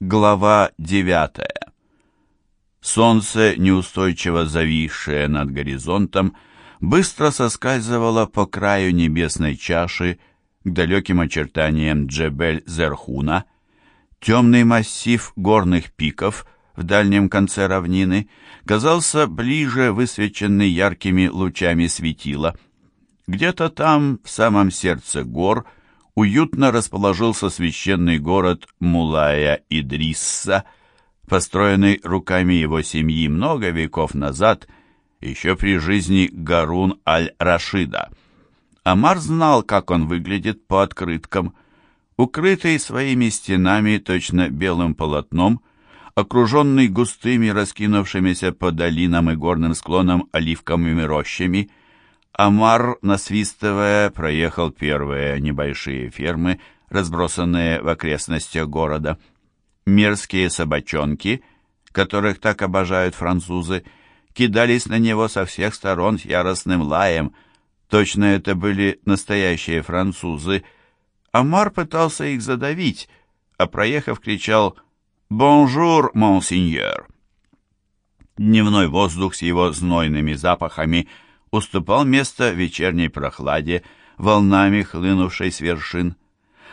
Глава девятая. Солнце, неустойчиво зависшее над горизонтом, быстро соскальзывало по краю небесной чаши к далеким очертаниям Джебель-Зерхуна. Темный массив горных пиков в дальнем конце равнины казался ближе, высвеченный яркими лучами светила. Где-то там, в самом сердце гор, уютно расположился священный город Мулая-Идрисса, построенный руками его семьи много веков назад, еще при жизни Гарун аль-Рашида. Амар знал, как он выглядит по открыткам. Укрытый своими стенами, точно белым полотном, окруженный густыми, раскинувшимися по долинам и горным склонам оливковыми рощами – Амар, насвистывая, проехал первые небольшие фермы, разбросанные в окрестностях города. Мерзкие собачонки, которых так обожают французы, кидались на него со всех сторон с яростным лаем. Точно это были настоящие французы. Амар пытался их задавить, а проехав, кричал «Bonjour, monseigneur!». Дневной воздух с его знойными запахами – уступал место вечерней прохладе, волнами хлынувшей с вершин.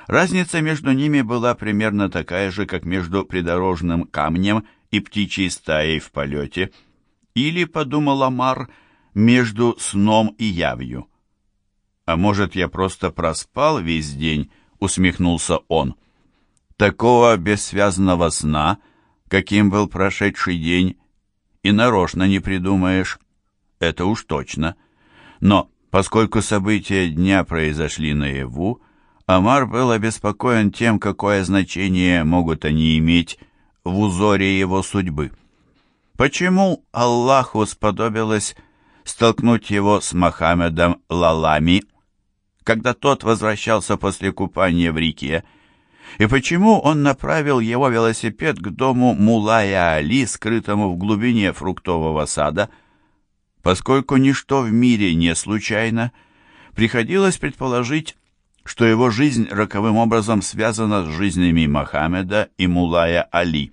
Разница между ними была примерно такая же, как между придорожным камнем и птичьей стаей в полете. Или, подумал Амар, между сном и явью. «А может, я просто проспал весь день?» — усмехнулся он. «Такого бессвязного сна, каким был прошедший день, и нарочно не придумаешь» это уж точно. Но поскольку события дня произошли наяву, Амар был обеспокоен тем, какое значение могут они иметь в узоре его судьбы. Почему Аллаху сподобилось столкнуть его с Мохаммедом Лалами, когда тот возвращался после купания в реке, и почему он направил его велосипед к дому Мулая Али, скрытому в глубине фруктового сада, Поскольку ничто в мире не случайно, приходилось предположить, что его жизнь роковым образом связана с жизнями Мохаммеда и Мулая Али.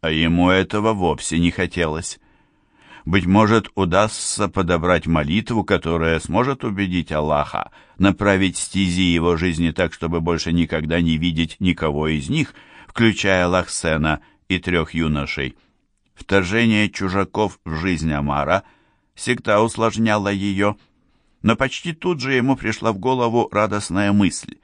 А ему этого вовсе не хотелось. Быть может, удастся подобрать молитву, которая сможет убедить Аллаха направить стези его жизни так, чтобы больше никогда не видеть никого из них, включая Лахсена и трех юношей. Вторжение чужаков в жизнь Амара – всегда усложняла ее, но почти тут же ему пришла в голову радостная мысль.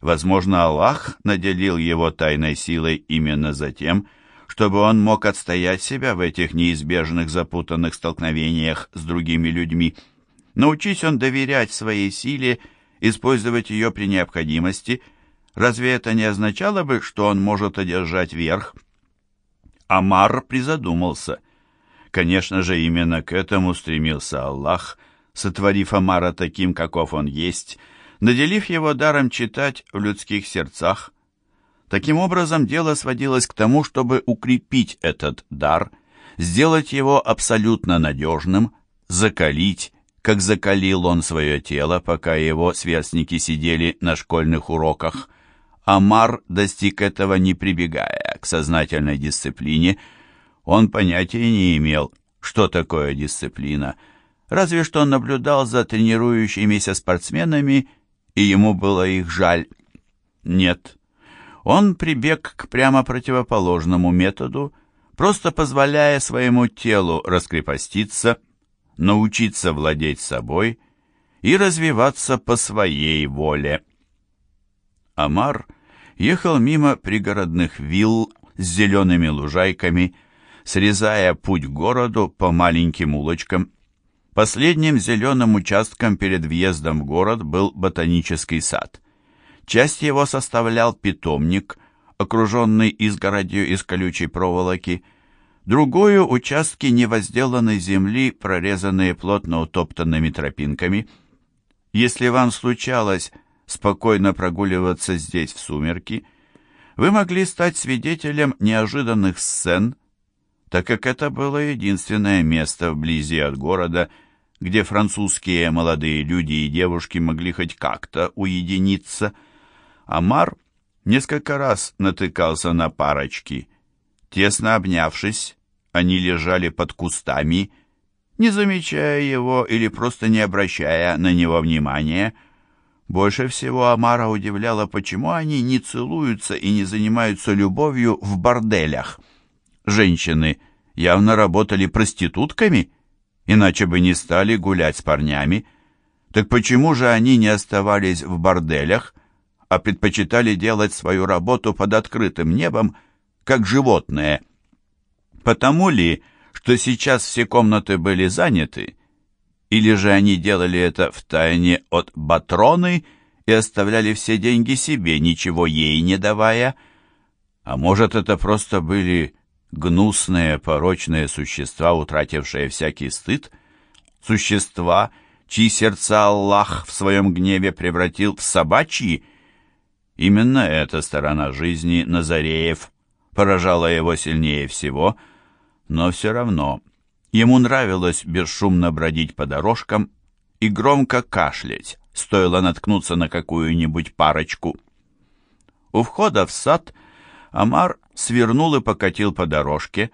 Возможно, Аллах наделил его тайной силой именно за тем, чтобы он мог отстоять себя в этих неизбежных запутанных столкновениях с другими людьми. Научись он доверять своей силе, использовать ее при необходимости, разве это не означало бы, что он может одержать верх? Амар призадумался – Конечно же, именно к этому стремился Аллах, сотворив Амара таким, каков он есть, наделив его даром читать в людских сердцах. Таким образом, дело сводилось к тому, чтобы укрепить этот дар, сделать его абсолютно надежным, закалить, как закалил он свое тело, пока его сверстники сидели на школьных уроках. Амар достиг этого не прибегая к сознательной дисциплине, он понятия не имел, что такое дисциплина, разве что он наблюдал за тренирующимися спортсменами, и ему было их жаль. Нет, он прибег к прямо противоположному методу, просто позволяя своему телу раскрепоститься, научиться владеть собой и развиваться по своей воле. Амар ехал мимо пригородных вилл с зелеными лужайками, срезая путь к городу по маленьким улочкам. Последним зеленым участком перед въездом в город был ботанический сад. Часть его составлял питомник, окруженный изгородью из колючей проволоки, другую — участки невозделанной земли, прорезанные плотно утоптанными тропинками. Если вам случалось спокойно прогуливаться здесь в сумерки, вы могли стать свидетелем неожиданных сцен, так как это было единственное место вблизи от города, где французские молодые люди и девушки могли хоть как-то уединиться. Амар Несколько раз натыкался на парочки. Тесно обнявшись, они лежали под кустами, не замечая его или просто не обращая на него внимания. Больше всего Амара удивляло, почему они не целуются и не занимаются любовью в борделях. Женщины явно работали проститутками, иначе бы не стали гулять с парнями. Так почему же они не оставались в борделях, а предпочитали делать свою работу под открытым небом, как животные? Потому ли, что сейчас все комнаты были заняты, или же они делали это втайне от Батроны и оставляли все деньги себе, ничего ей не давая? А может, это просто были гнусные, порочные существа, утратившие всякий стыд? Существа, чьи сердца Аллах в своем гневе превратил в собачьи? Именно эта сторона жизни Назареев поражала его сильнее всего — но все равно ему нравилось бесшумно бродить по дорожкам и громко кашлять, стоило наткнуться на какую-нибудь парочку. У входа в сад Амар свернул и покатил по дорожке,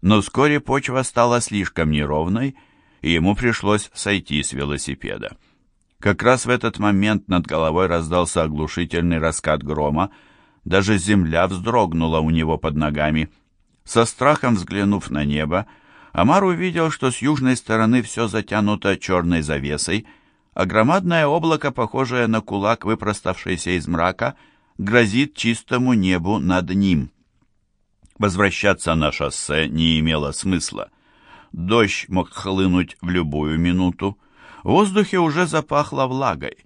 но вскоре почва стала слишком неровной, и ему пришлось сойти с велосипеда. Как раз в этот момент над головой раздался оглушительный раскат грома, даже земля вздрогнула у него под ногами — со страхом взглянув на небо, Амар увидел, что с южной стороны все затянуто черной завесой, а громадное облако, похожее на кулак, выпроставшийся из мрака, грозит чистому небу над ним. Возвращаться на шоссе не имело смысла. Дождь мог хлынуть в любую минуту. В воздухе уже запахло влагой.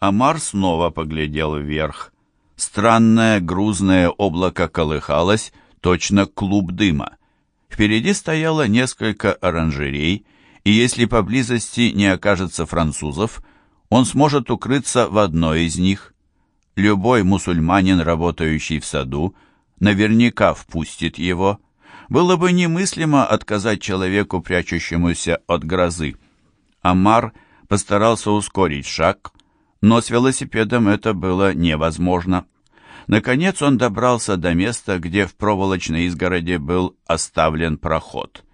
Амар снова поглядел вверх. Странное грузное облако колыхалось, точно клуб дыма. Впереди стояло несколько оранжерей, и если поблизости не окажется французов, он сможет укрыться в одной из них. Любой мусульманин, работающий в саду, наверняка впустит его. Было бы немыслимо отказать человеку, прячущемуся от грозы. Амар постарался ускорить шаг, но с велосипедом это было невозможно. Наконец он добрался до места, где в проволочной изгороде был оставлен проход.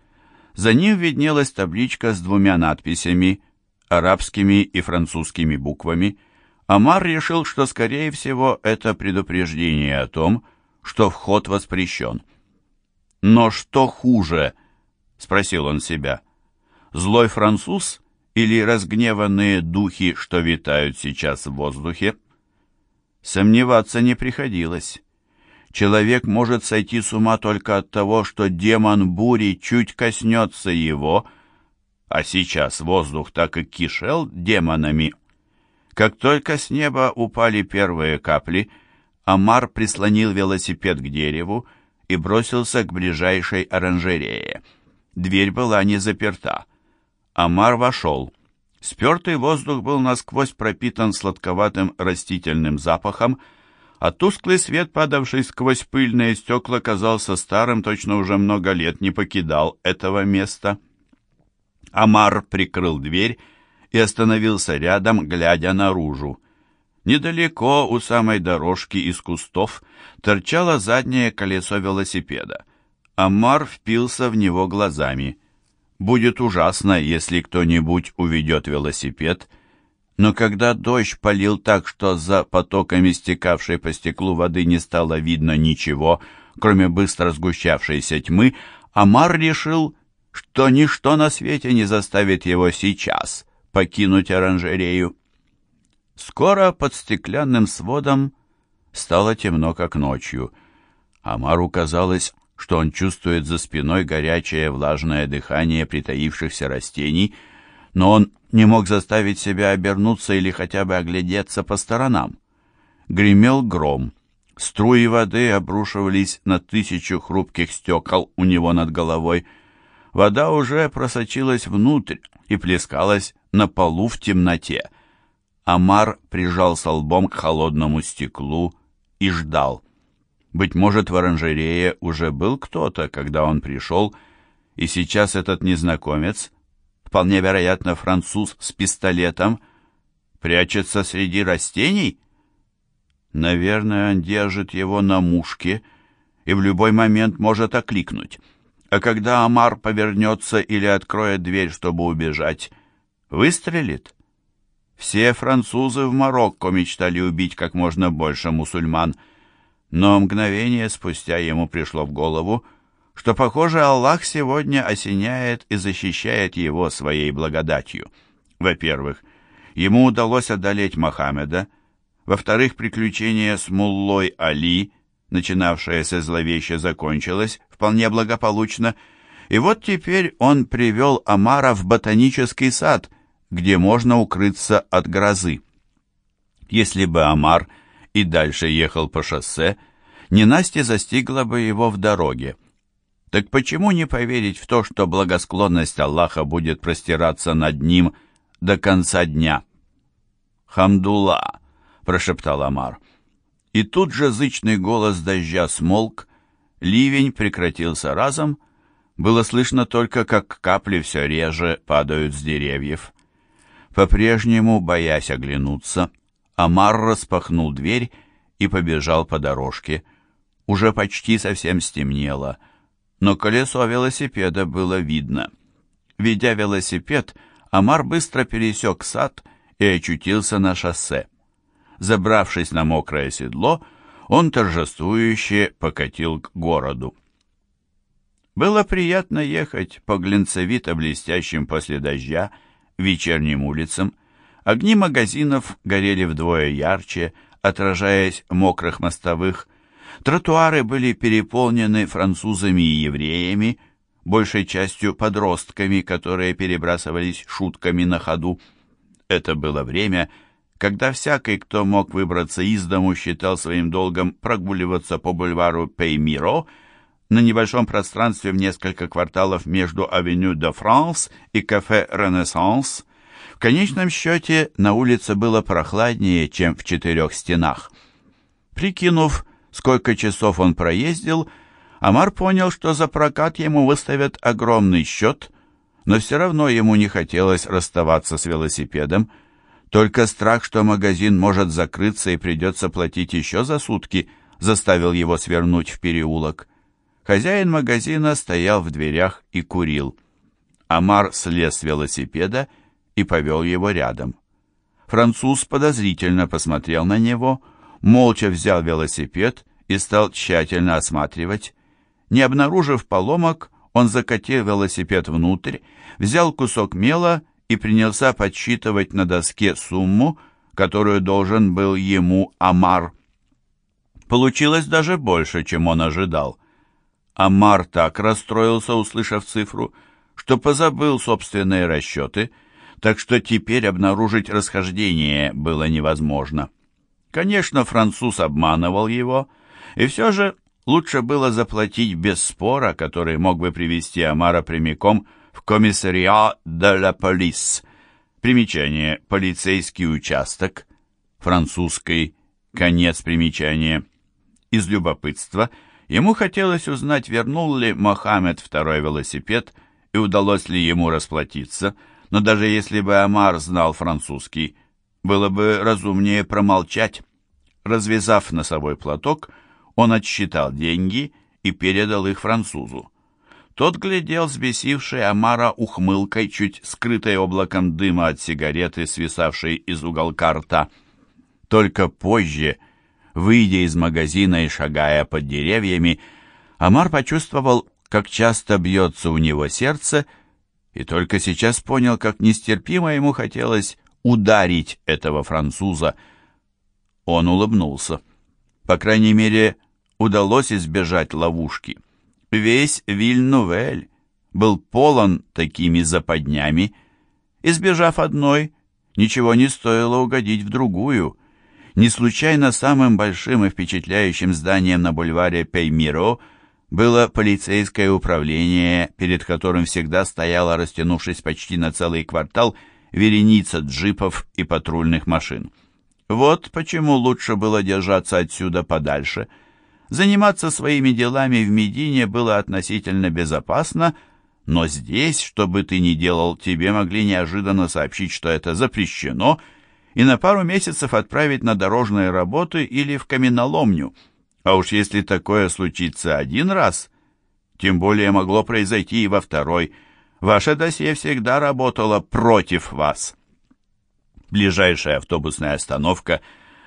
За ним виднелась табличка с двумя надписями, арабскими и французскими буквами. Амар решил, что, скорее всего, это предупреждение о том, что вход воспрещен. «Но что хуже?» — спросил он себя. «Злой француз или разгневанные духи, что витают сейчас в воздухе?» Сомневаться не приходилось. Человек может сойти с ума только от того, что демон бури чуть коснется его, а сейчас воздух так и кишел демонами. Как только с неба упали первые капли, Амар прислонил велосипед к дереву и бросился к ближайшей оранжерее. Дверь была не заперта. Амар вошел. Спертый воздух был насквозь пропитан сладковатым растительным запахом, а тусклый свет, падавший сквозь пыльные стекла, казался старым, точно уже много лет не покидал этого места. Амар прикрыл дверь и остановился рядом, глядя наружу. Недалеко у самой дорожки из кустов торчало заднее колесо велосипеда. Амар впился в него глазами. Будет ужасно, если кто-нибудь уведет велосипед, но когда дождь полил так, что за потоками стекавшей по стеклу воды не стало видно ничего, кроме быстро сгущавшейся тьмы, Амар решил, что ничто на свете не заставит его сейчас покинуть оранжерею. Скоро под стеклянным сводом стало темно, как ночью. Амару казалось, что он чувствует за спиной горячее влажное дыхание притаившихся растений, но он не мог заставить себя обернуться или хотя бы оглядеться по сторонам. Гремел гром. Струи воды обрушивались на тысячу хрупких стекол у него над головой. Вода уже просочилась внутрь и плескалась на полу в темноте. Амар прижался лбом к холодному стеклу и ждал. Быть может, в оранжерее уже был кто-то, когда он пришел, и сейчас этот незнакомец, вполне вероятно, француз с пистолетом, прячется среди растений? Наверное, он держит его на мушке и в любой момент может окликнуть. А когда Амар повернется или откроет дверь, чтобы убежать, выстрелит? Все французы в Марокко мечтали убить как можно больше мусульман, но мгновение спустя ему пришло в голову, что, похоже, Аллах сегодня осеняет и защищает его своей благодатью. Во-первых, ему удалось одолеть Мохаммеда, во-вторых, приключение с Муллой Али, начинавшееся зловеще, закончилось вполне благополучно, и вот теперь он привел Амара в ботанический сад, где можно укрыться от грозы. Если бы Амар и дальше ехал по шоссе, ненастье застигла бы его в дороге. Так почему не поверить в то, что благосклонность Аллаха будет простираться над ним до конца дня? Хамдулла, прошептал Амар. И тут же зычный голос дождя смолк, ливень прекратился разом, было слышно только, как капли все реже падают с деревьев. По-прежнему, боясь оглянуться, Амар распахнул дверь и побежал по дорожке. Уже почти совсем стемнело, но колесо велосипеда было видно. Ведя велосипед, Амар быстро пересек сад и очутился на шоссе. Забравшись на мокрое седло, он торжествующе покатил к городу. Было приятно ехать по глинцевито-блестящим после дождя вечерним улицам. Огни магазинов горели вдвое ярче, отражаясь в мокрых мостовых. Тротуары были переполнены французами и евреями, большей частью подростками, которые перебрасывались шутками на ходу. Это было время, когда всякий, кто мог выбраться из дому, считал своим долгом прогуливаться по бульвару Пеймиро на небольшом пространстве в несколько кварталов между Авеню де Франс и кафе «Ренессанс». В конечном счете на улице было прохладнее, чем в четырех стенах. Прикинув, сколько часов он проездил, Амар понял, что за прокат ему выставят огромный счет, но все равно ему не хотелось расставаться с велосипедом, только страх, что магазин может закрыться и придется платить еще за сутки, заставил его свернуть в переулок. Хозяин магазина стоял в дверях и курил. Амар слез с велосипеда и повел его рядом. Француз подозрительно посмотрел на него, молча взял велосипед и стал тщательно осматривать. Не обнаружив поломок, он закатил велосипед внутрь, взял кусок мела и принялся подсчитывать на доске сумму, которую должен был ему Амар. Получилось даже больше, чем он ожидал. Амар так расстроился, услышав цифру, что позабыл собственные расчеты, так что теперь обнаружить расхождение было невозможно. Конечно, француз обманывал его, и все же лучше было заплатить без спора, который мог бы привести Амара прямиком в комиссариат де ла полис. Примечание «Полицейский участок», французский, конец примечания. Из любопытства ему хотелось узнать, вернул ли Мохаммед второй велосипед и удалось ли ему расплатиться, но даже если бы Амар знал французский, было бы разумнее промолчать. Развязав носовой платок, он отсчитал деньги и передал их французу. Тот глядел взбесивший Амара ухмылкой, чуть скрытой облаком дыма от сигареты, свисавшей из уголка рта. Только позже, выйдя из магазина и шагая под деревьями, Амар почувствовал, как часто бьется у него сердце, и только сейчас понял, как нестерпимо ему хотелось ударить этого француза. Он улыбнулся. По крайней мере, удалось избежать ловушки. Весь Вильнувель был полон такими западнями. Избежав одной, ничего не стоило угодить в другую. Не случайно самым большим и впечатляющим зданием на бульваре Пеймиро было полицейское управление, перед которым всегда стояла, растянувшись почти на целый квартал, вереница джипов и патрульных машин. Вот почему лучше было держаться отсюда подальше – Заниматься своими делами в Медине было относительно безопасно, но здесь, что бы ты ни делал, тебе могли неожиданно сообщить, что это запрещено, и на пару месяцев отправить на дорожные работы или в каменоломню. А уж если такое случится один раз, тем более могло произойти и во второй. Ваше досье всегда работало против вас. Ближайшая автобусная остановка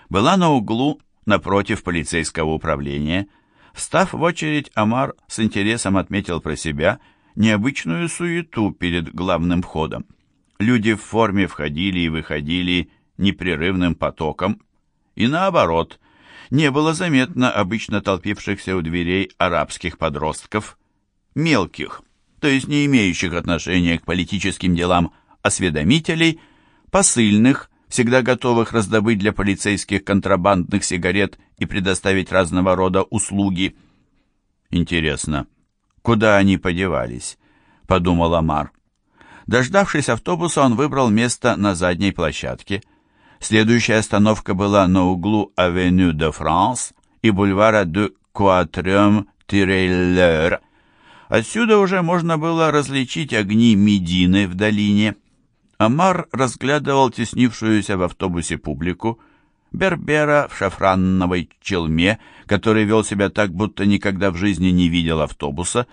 была на углу напротив полицейского управления. Встав в очередь, Амар с интересом отметил про себя необычную суету перед главным входом. Люди в форме входили и выходили непрерывным потоком, и наоборот, не было заметно обычно толпившихся у дверей арабских подростков, мелких, то есть не имеющих отношения к политическим делам осведомителей, посыльных, всегда готовых раздобыть для полицейских контрабандных сигарет и предоставить разного рода услуги. Интересно, куда они подевались? подумал Амар. Дождавшись автобуса, он выбрал место на задней площадке. Следующая остановка была на углу Авеню де Франс и бульвара де Куатрем Тиреллер. Отсюда уже можно было различить огни Медины в долине. Амар разглядывал теснившуюся в автобусе публику, Бербера в шафранновой челме, который вел себя так, будто никогда в жизни не видел автобуса,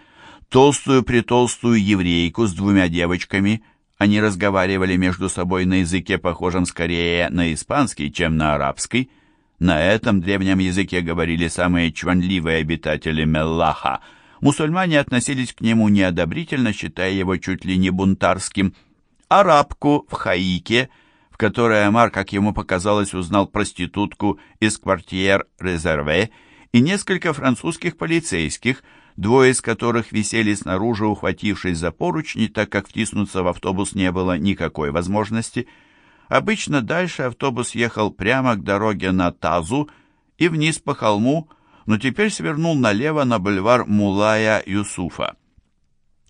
толстую-притолстую еврейку с двумя девочками. Они разговаривали между собой на языке, похожем скорее на испанский, чем на арабский. На этом древнем языке говорили самые чванливые обитатели Меллаха. Мусульмане относились к нему неодобрительно, считая его чуть ли не бунтарским. Арабку в Хаике, в которой Амар, как ему показалось, узнал проститутку из квартир Резерве, и несколько французских полицейских – двое из которых висели снаружи, ухватившись за поручни, так как втиснуться в автобус не было никакой возможности. Обычно дальше автобус ехал прямо к дороге на Тазу и вниз по холму, но теперь свернул налево на бульвар Мулая Юсуфа.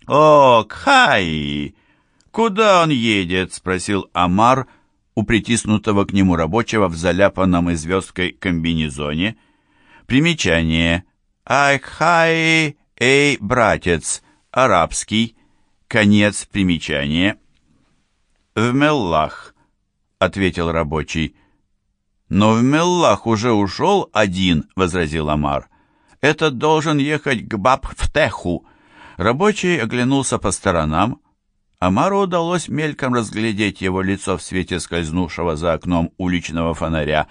«О, Кхай! Куда он едет?» — спросил Амар у притиснутого к нему рабочего в заляпанном и звездкой комбинезоне. Примечание. «Айхай «Эй, братец!» Арабский. Конец примечания. «В Меллах», — ответил рабочий. «Но в Меллах уже ушел один», — возразил Амар. «Этот должен ехать к Баб-Втеху». Рабочий оглянулся по сторонам. Амару удалось мельком разглядеть его лицо в свете скользнувшего за окном уличного фонаря.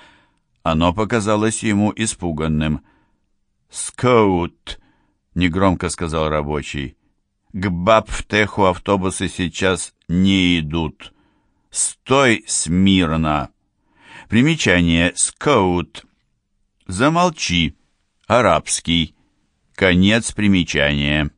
Оно показалось ему испуганным. «Скоут!» — негромко сказал рабочий. «К Баб-Теху автобусы сейчас не идут. Стой смирно!» Примечание «Скоут». Замолчи. Арабский. Конец примечания.